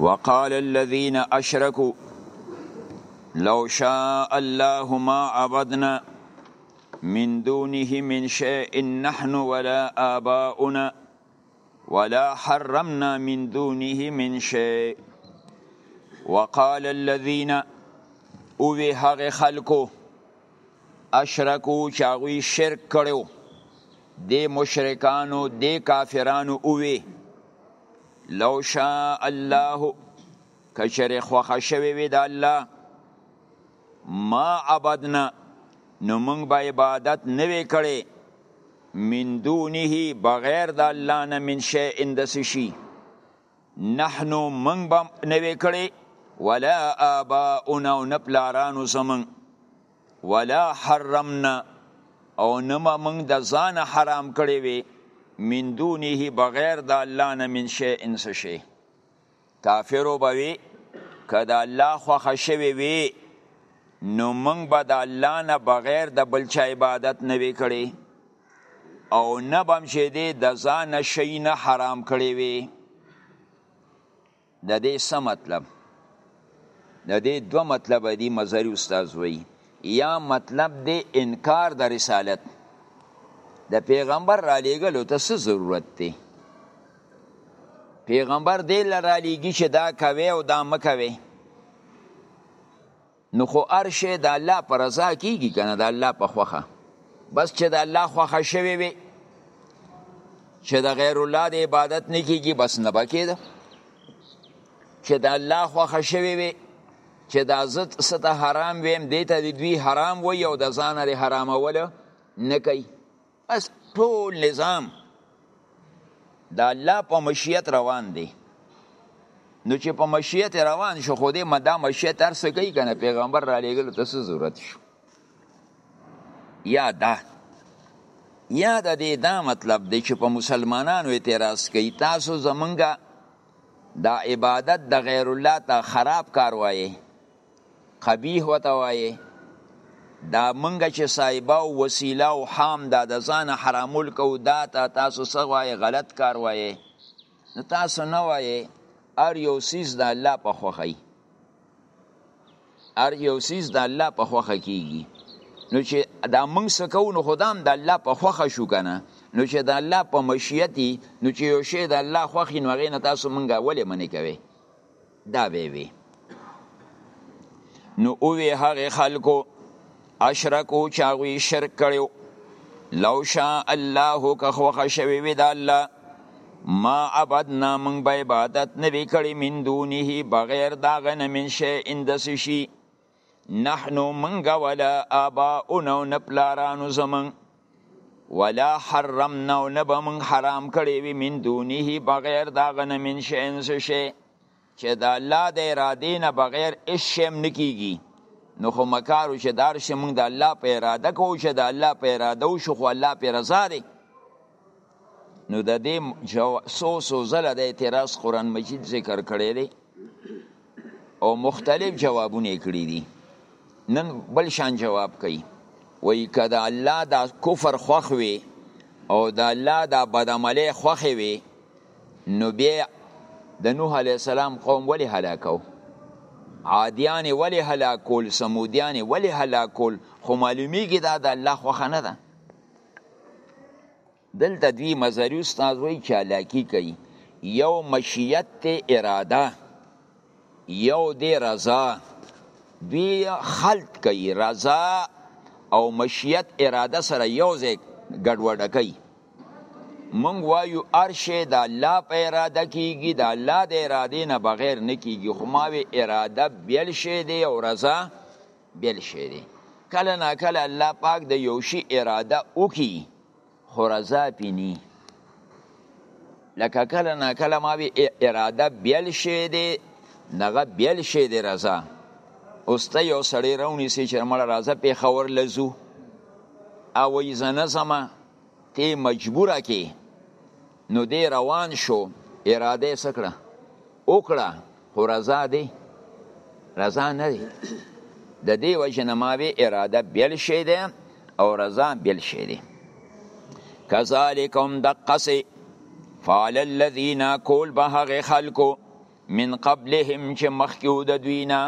وقال الذين اشركوا لو شاء الله ما عبدنا من دونه من شيء نحن ولا آباؤنا ولا حرمنا من دونه من شيء وقال الذين اوی هغه خلکو اشرکو چاغوی شرک کړو دی مشرکانو دی کافرانو اوی لو شاء الله کچره خوخه شوی وی د الله ما عبدنا نو موږ به عبادت نه وی کړی من دونه بغیر د الله نه من شی اندس شي نحنو موږ به نه وی کړی ولا آباؤنا او نه پلارانو زمون ولا حرمنا او نه موږ د ځان حرام کړی وي من دونه بغیر د الله نه من شی انس شی کافر وبوي کدا الله خو خشوي وي نو موږ به د الله نه بغیر د بل چا عبادت نه وی کړی او نه بم شې دې د ځان شي نه حرام کړی وي د دې څه مطلب؟ د دې دوه مطلبه دي مظهري استاد وایي یا مطلب دی انکار د رسالت د پیغمبر را لیږلو ته څه ضرورت دی پیغمبر دی لرا لیږي چې دا کوي او دا مکوي نو خو هر شی د الله په رضا کیږي کنه د الله په خوخه بس چې د الله خوخه شوی وي چې د غیر الله د عبادت نه کیږي بس نه بکید چې د الله خوخه شوی وي چې د عزت ست حرام ویم دیته د دوی حرام وي او د ځان لري حرامول نه کوي بس ټول نظام د الله په مشیت روان دی نو چې په مشیت روان شو خو دې مدا مشیت هر څه کوي کنه پیغمبر را لېږلو ته څه ضرورت شو یا دا یا د دې دا مطلب دی چې په مسلمانانو اعتراض کوي تاسو زمونږ دا عبادت د غیر الله ته خراب کار وایي قبیح وته وایې دا منګه چې صاحبه او وسیله او حام دا د ځان حرامول کو دا تا تاسو څه وایې غلط کار وایې نو تاسو نه وایې ار یو سیز د الله په خوخی ار یو سیز د الله په خوخه کیږي نو چې دا موږ سکو نو خدام د الله په خوخه شو کنه نو چې د الله په مشیتی نو چې یو شی د الله خوخي نو غینه تاسو مونږه ولې منې کوي دا به وي نو اوی هغه خلکو اشرکو چاوی شرک کړو لو شاء الله که خوخه شوی وی د الله ما عبدنا من به عبادت نه وکړي من دونه بغیر دا غنه من شي اندس شي نحنو منګه ولا آباؤنا و نپلارانو زمن ولا حرمنا و نبا من حرام کړی وی من دونه بغیر دا غنه من شین سشه چې دا الله د ارادې نه بغیر اش شیم نکیږي نو خو مکارو چې دار شي موږ د الله په اراده کوو چې د الله په اراده وشو خو الله په رضا دی نو د دې جو سو سو زله د اعتراض قران مجید ذکر کړی دی او مختلف جوابونه کړی دي نن بل شان جواب کوي وای کده الله دا کفر خوخ وي او دا الله دا بدعمله خوخ وي نو بیا د نوح علی السلام قوم ولی هلاکو عادیان ولی هلاکول سمودیان ولی هلاکول خو معلومیږي دا د الله خوخه نه ده دلته دوی مزری استاد وای چالاکی کوي یو مشیت ته اراده یو دی رضا دوی خلط کوي رضا او مشیت اراده سره یو ځای ګډوډه کوي مونږ وایو ارشه د الله په اراده کیږي د الله د ارادې نه بغیر نه کیږي خو ماوی اراده بیل شی دی او رضا بل شی دی کله نا کله الله پاک د یو شی اراده وکي خو رضا پې نی لکه کله نا کله ما وی اراده بل شی دی نغه بل شی دی رضا اوس ته یو سړی راونی سي چې مړه راځه په خور لزو او یې زنه زما ته مجبوره کې نو دی روان شو اراده یې څه کړه وکړه خو رضا دی رضا نه دی د دې وجه نه ما وی اراده بل شی دی او رضا بل شی دی کذالک هم دقسې فعل الذین کول به هغې خلکو من قبلهم چې مخکې د دوی نه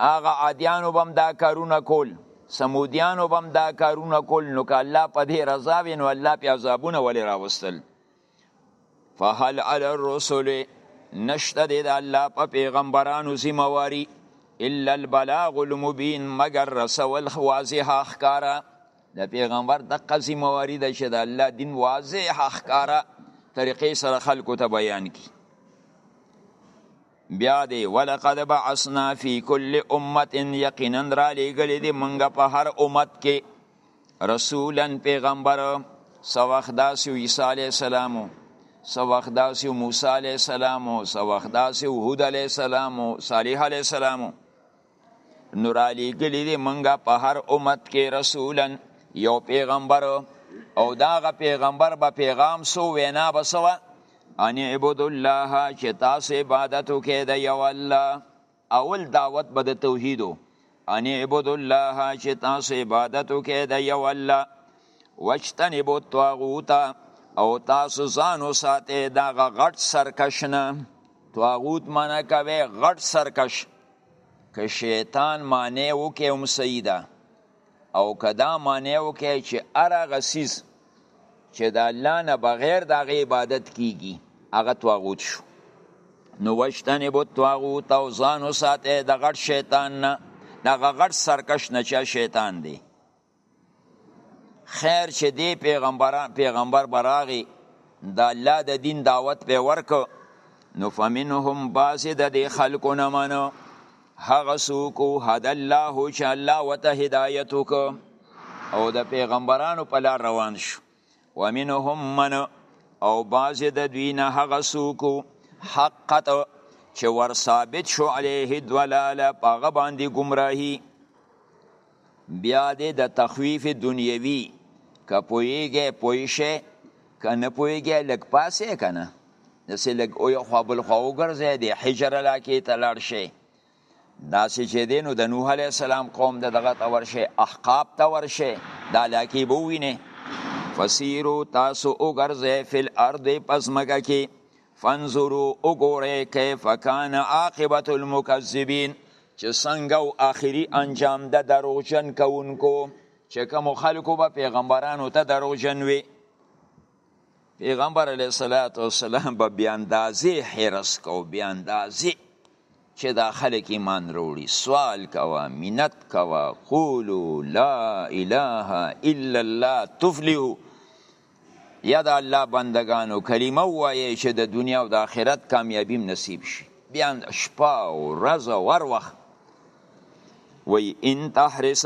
هغه عادیانو به هم دا کارونه کول سمودیانو به هم دا کارونه کول نو که الله په دې رضا وي نو الله پې عذابونه ولې راوستل فهل علی الرسل نشته دی د الله په پیغمبرانو ذمہ واری الا البلاغ المبین مگر رسول واضح اخکارا د پیغمبر د قضی مواری د شه د الله دین واضح اخکارا طریقې سره خلکو ته بیان کی بیا دی ولقد بعثنا فی کل امت یقینا را لېږلې دي مونږ په هر امت کې رسولا پیغمبر څه وخت داسې عیسی علیه السلام څه وخت داسې موسی علیه السلام څه وخت داسې هود علیه السلام صالح علیه السلام نو را لېږلي دي مونږه په هر امت کې رسولا یو پیغمبر او داغه پیغمبر به پیغام سو وینا به سوه ان عبد الله چې تاسو عبادت وکړئ د یو الله اول دعوت به د توحیدو ان عبد الله چې تاسو عبادت وکړئ د یو الله واجتنبوا الطاغوت او تاسو ځان وساتئ دغه غټ سرکش نه طاغوت معنی کوي غټ سرکش که شیطان معنی وکي هم صحیح ده او که دا معنی وکي چې هر هغه څیز چې د الله نه بغیر د هغې عبادت کیږي هغه طاغوت شو نو واجتنبو الطاغوت او ځان وساتئ د غټ شیطان نه دغه غټ سرکش نه چې شیطان دی خیر چې دی پیغمبر پیغمبر براغي د الله د دین دعوت په ورک نو فمنهم باز د دې خلکو نه منو هغه څوک هد الله چې الله وته هدایت وک او د پیغمبرانو په لار روان شو ومنهم من او باز د دوی نه هغه څوک حقت چې ور ثابت شو علیه دلاله پاغه باندې گمراهی بیا دې د تخویف دنیوي که پوهیږی پوه شی که نه پوهیږی لږ پاسې که نه داسې لږ او یو خوا بل خوا وګرځی د حجر علاقې ته لاړ شی داسې چې دی نو د نوح علیه السلام قوم د دغه ته ورشی احقاب ته ورشی دا علاقې به ووینې فسیرو تاسو وګرځی فی الارض پس مګه کې فانظروا وګورئ کیف کان عاقبت المکذبین چې څنګه او آخري انجام د دروغجن کوونکو چې کوم خلکو به پیغمبرانو ته دروغجن وي پیغمبر علیه الصلاۃ والسلام به بیا اندازې حرس کو بیا اندازې چې دا خلک ایمان وروړي سوال کوه منت کوه قولو لا اله الا الله تفلحو یا د الله بندگانو کلمه وایي چې د دنیا او د آخرت کامیابی نصیب شي بیا شپه او ورځ او هر وخت وی ان تحرس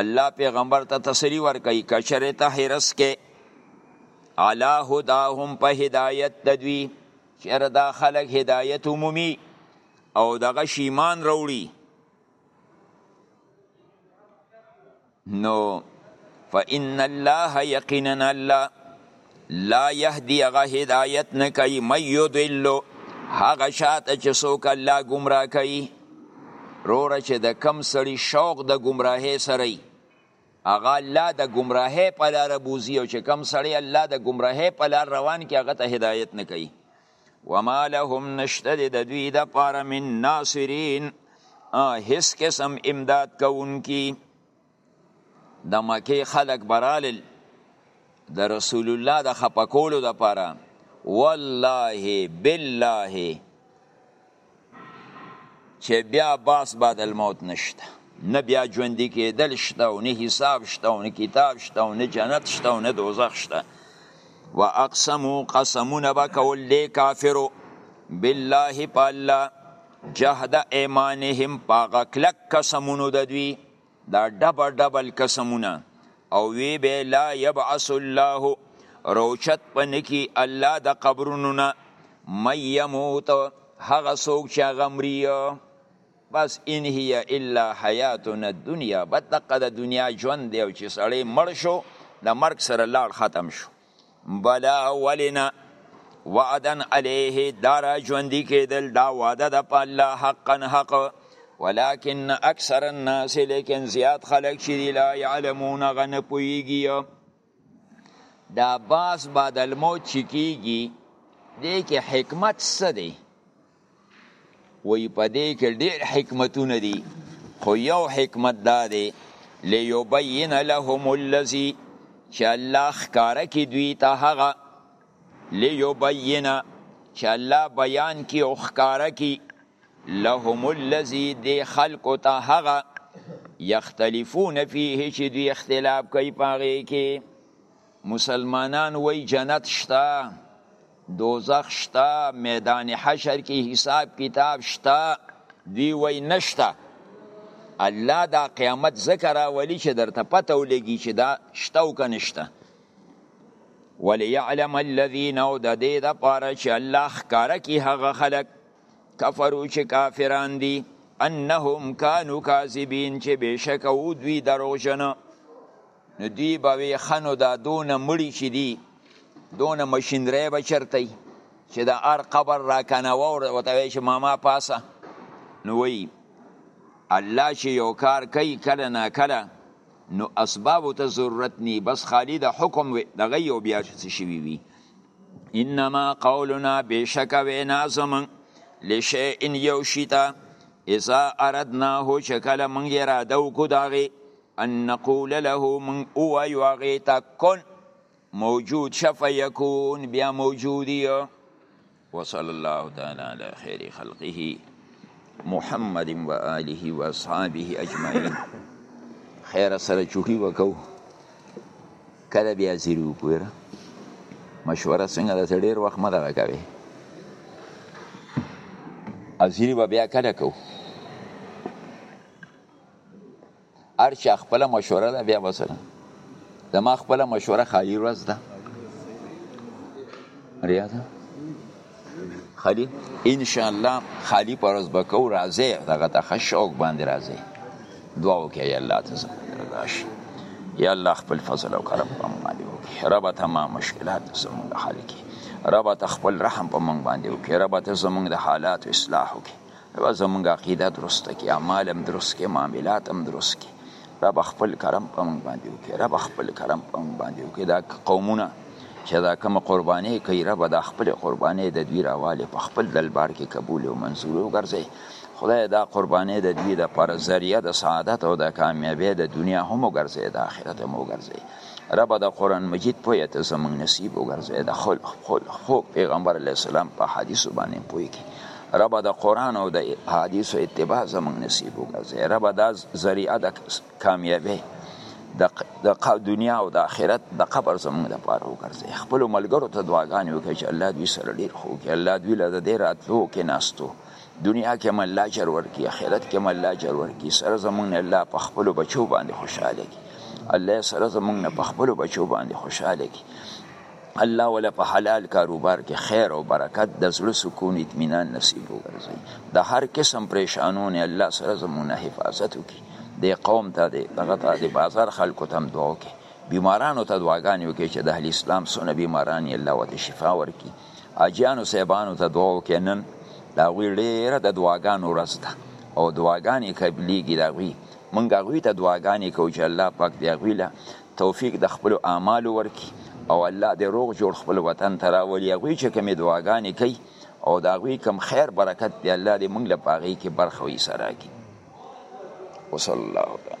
الله پیغمبر ته تسلی ورکوي کچره ته حرس کې علا هداهم په هدایت تدوی چیرې دا خلک هدایت عمومي او دغه شیمان وروړي نو فإن الله یقینا الله لا يهدي هغه هدایت نه کوي مې یضل هغه شاته چې څوک الله گمراه کوي روره چې د کم سړي شوق د گمراهۍ سره هغه الله د گمراهۍ په لار بوزي او چې کم سړی الله د گمراهۍ په لار روان کې هغه ته هدایت نه کوي وما لهم نشته د دوی د پاره من ناصرین هیڅ قسم امداد کوونکی د مکه خلق برالل د رسول الله د خپکولو د پاره والله بالله چې بیا باس بعد الموت نشته نه بیا ژوندې کېدل شته او نه حساب شته او نه کتاب شته او نه جنت شته او نه دوزخ شته و اقسمو قسمونه به کول دی کافرو بالله په الله جهد ایمانهم پاغه کلک قسمونو د دوی دا ډبل ډبل قسمونه او وی به لا یبعث الله روچت پنکی الله د قبرونو نه میموت هغه څوک چې هغه مري بس ان هي الا حیاتنا الدنیا بد دقه د دنیا ژوند دی او چې سړی مړ شو د مرګ سره لاړ ختم شو بلا ولی نه وعدا علیه دا را ژوندی کیدل دا وعده ده په الله حقا حق ولكن اکثر الناس لیکن زیات خلق چې دی لا يعلمون غن پویږي دا باس بعد الموت چې کیږي دې کې حکمت څه دی وی په دې کې ډېر حکمتونه دي خو یو حکمت دا دی لیبین لهم الذی چې الله ښکاره کې دوی ته هغه لیبین چې الله بیان کې او ښکاره کې لهم الذی دې خلکو ته هغه یختلفون فیه چې دوی اختلاف کوي په هغې کې مسلمانان وای جنت شته دوزخ شته میدان حشر کې حساب کتاب شته دوی وای نشته الله دا قیامت ذکر اولی چې درته پته ولګي چې دا شته او کنيشته وليعلم الذين او د دې د پاره چې الله ښکارا کی هغه خلک کفرو چې کافران دي انهم كانوا كاذبين چې بشک او دوی دروژنه نو دوی به وی ښه نو دا دونه مړي چې دي دونه مشینرۍ به چېرته وي چې د هر قبر راکنوه او ورته وایي چې ماما پاسه نو وایي الله چې یو کار کوي کله نا کله نو اسبابو ته ضرورت نی بس خالی د حکم دغه یو بیا څه شوي وي انما قولنا بشک وینا زمون لشیء یو شیتا اذا اردناه چې کله مونږ اراده وکړو داغه ان نقول له من اوایو هغه ته کن موجود شف یکون بیا موجودی وصلی الله تعالی علی خیر خلقه محمد و آله و اصحابه اجمعین خیر سره چوټي وکاو کله بیا زیرو کویر مشوره څنګه د ډیر وخت مده کوي ازيري بیا کله کوو هر چا خپل مشوره ده بیا وسره زما خپل مشوره خالي ورځ ده ریا ده خالي ان شاء الله خالي پرز بکو راځي دغه ته خشوق باندې راځي دعا وکړئ یا الله ته راشي یا الله خپل فضل او کرم په موږ باندې وکړي رب ته ما مشکلات زموږ حل کړي رب ته خپل رحم په موږ باندې وکړي رب ته زموږ د حالات اصلاح وکړي دا زمونږ عقیده درسته کې اعمال هم درست کې معاملات هم درست کې رب خپل کرم په مونږ باندې وکړي رب خپل کرم په مونږ باندې وکړي دا قومونه چې دا کوم قرباني کوي رب دا خپل قرباني د دوی راواله په خپل دلبار کې قبول او منزور وګرځي خدای دا قرباني د دوی د پر ذریعہ د سعادت او د کامیابی د دنیا هم وګرځي د آخرت هم وګرځي ربه د قران مجید پوهه ته زمونږ نصیب وګرځوې د خل خل خو پیغمبر علی السلام په حدیثو باندې پوهه کې ربه د قران او د حدیثو اتباع زمونږ نصیب وګرځوې ربه دا ذریعہ د کامیابی د د دنیا او د آخرت د قبر زمونږ د پاره وګرځي خپل ملګرو ته دعاګانې وکړي چې الله دوی سره ډیر خو کې الله دوی له دې راتلو کې ناستو دنیا کې هم الله اجر ورکړي آخرت کې هم الله اجر ورکړي سره زمونږ نه الله په خپلو بچو باندې خوشحاله کړي الله سره زمونږ نه په خپلو بچو باندې خوشحاله کړي الله ولا په حلال کاروبار کې خیر او برکت د زړه سکون اطمینان نصیب وګرځي د هر قسم پریشانونه الله سره زمونه حفاظت وکړي د قوم ته د دغه ته د بازار خلکو ته هم دعا وکړي بیمارانو ته دعاګانې وکړي چې د اهل اسلام سونه بیماران یې الله ورته شفا ورکړي حاجیانو صاحبانو ته دعا وکړئ نن د هغوی ډېره د دعاګانو ورځ ده او دعاګانې قبلېږي د هغوی موږ هغوی ته دعاګانې کوو چې الله پاک د هغوی له توفیق د خپلو اعمالو ورکړي او الله دې روغ جوړ خپل وطن ته راولي هغوی چې کومې دعاګانې کوي او د هغوی کوم خیر برکت دی الله دې موږ له په هغې کې برخه ویسه راکړي وصلی الله علیه